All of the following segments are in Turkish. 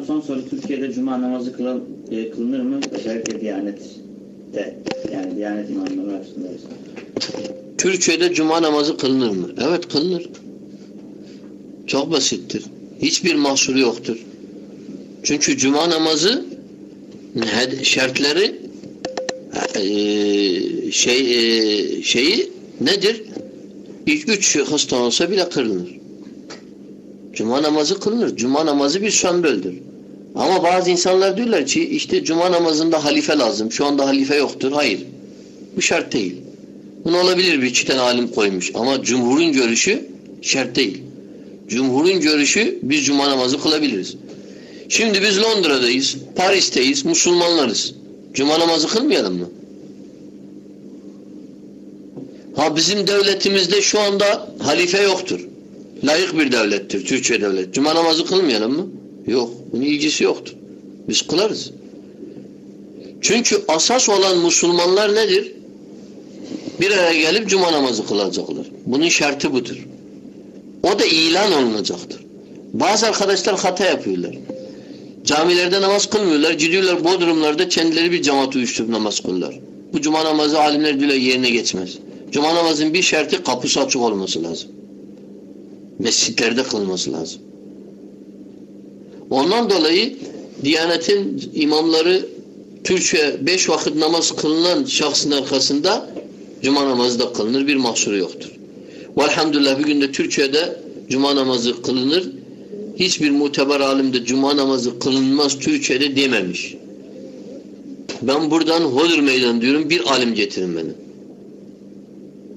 Hocam son soru Türkiye'de cuma namazı kılın, e, kılınır mı? Özellikle Diyanet'te. Yani Diyanet imamları arasında. Türkiye'de cuma namazı kılınır mı? Evet kılınır. Çok basittir. Hiçbir mahsuru yoktur. Çünkü cuma namazı şartları e, şey e, şeyi nedir? İlk üç hasta olsa bile kılınır. Cuma namazı kılınır. Cuma namazı bir semboldür. Ama bazı insanlar diyorlar ki işte cuma namazında halife lazım. Şu anda halife yoktur. Hayır. Bu şart değil. Bunu olabilir bir iki alim koymuş. Ama cumhurun görüşü şart değil. Cumhurun görüşü biz cuma namazı kılabiliriz. Şimdi biz Londra'dayız, Paris'teyiz, Müslümanlarız. Cuma namazı kılmayalım mı? Ha bizim devletimizde şu anda halife yoktur. Layık bir devlettir Türkiye devlet. Cuma namazı kılmayalım mı? Yok. Bunun ilgisi yoktur. Biz kılarız. Çünkü asas olan Müslümanlar nedir? Bir araya gelip cuma namazı kılacaklar. Bunun şartı budur. O da ilan olunacaktır. Bazı arkadaşlar hata yapıyorlar. Camilerde namaz kılmıyorlar. Gidiyorlar Bodrumlarda kendileri bir cemaat uyuşturup namaz kılırlar. Bu cuma namazı alimler diyorlar yerine geçmez. Cuma namazın bir şartı kapısı açık olması lazım. Mescitlerde kılması lazım. Ondan dolayı Diyanet'in imamları Türkçe beş vakit namaz kılınan şahsın arkasında cuma namazı da kılınır. Bir mahsuru yoktur. Velhamdülillah bir günde Türkiye'de cuma namazı kılınır. Hiçbir muteber alimde cuma namazı kılınmaz Türkiye'de dememiş. Ben buradan Hodur meydan diyorum. Bir alim getirin beni.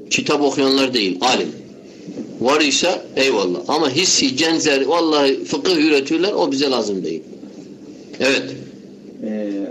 Kitap okuyanlar değil. Alim var ise eyvallah. Ama hissi, cenzeri vallahi fıkıh üretiyorlar o bize lazım değil. Evet. Ee,